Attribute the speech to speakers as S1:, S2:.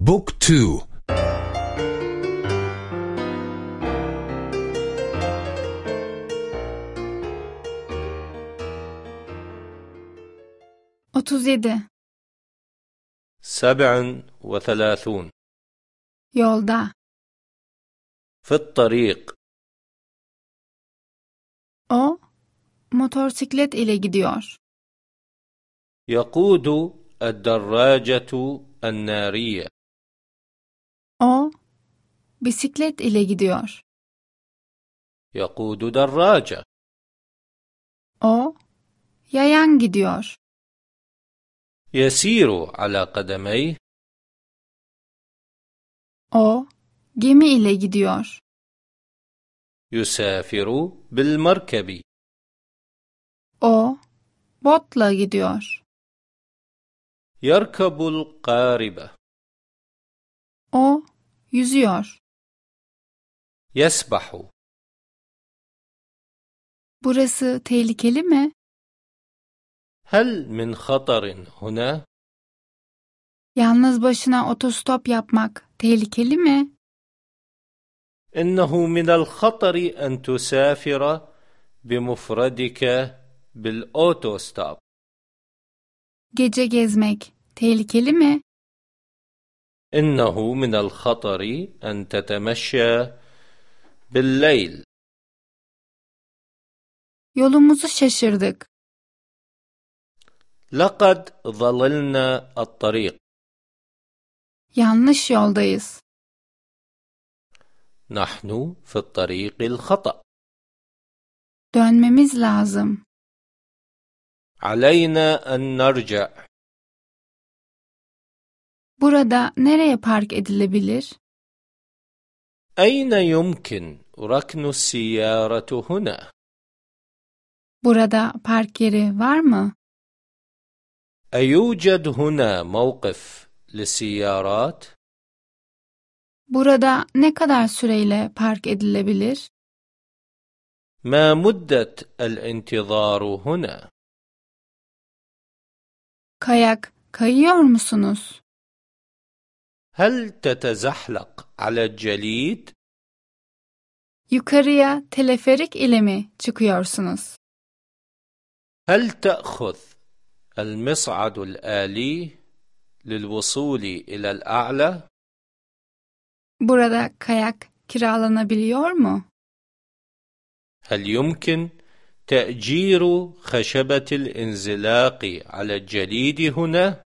S1: بوك تو
S2: yedi.
S3: سبع وثلاثون
S2: Yolda.
S3: في الطريق
S2: O motosiklet ile gidiyor.
S3: يقود الدراجة النارية
S2: O bisiklet ile gidiyor.
S3: يقود دراجة
S2: O yayan gidiyor.
S3: يسير على قدميه
S2: O gemi ile gidiyor.
S3: يسافر بالمركب
S2: O botla gidiyor.
S3: يركب القاربة
S2: O Yüzüyor.
S3: Yesbahu.
S2: Burası tehlikeli mi?
S3: Hel min khatarin huna?
S2: Yalnız başına otostop yapmak tehlikeli mi?
S3: İnnehu min el khatari en tusafira bimufradike bil otostop.
S2: Gece gezmek tehlikeli mi?
S3: إنه من الخطر أن تتمشى بالليل
S2: Yolumuzu şaşırdık.
S3: لقد ضللنا الطريق
S2: Yanlış yoldayız.
S3: نحن في الطريق الخطأ
S2: Dönmemiz lazım.
S3: علينا أن نرجع
S2: Burada nereye park edilebilir?
S3: أين يمكن ركن السيارة هنا؟
S2: Burada park yeri var mı?
S3: أيوجد هنا موقف للسيارات؟
S2: Burada ne kadar süreyle park edilebilir?
S3: ما مدة الانتظار هنا؟
S2: Kayak kayıyor musunuz?
S3: هل تتزحلق على الجليد؟
S2: Yukarıya teleferik ile mi çıkıyorsunuz?
S3: هل تأخذ المصعد الآلي للوصول إلى الأعلى؟
S2: Burada kayak kiralanabiliyor mu?
S3: هل يمكن تأجير خشبة الانزلاق على الجليد هنا؟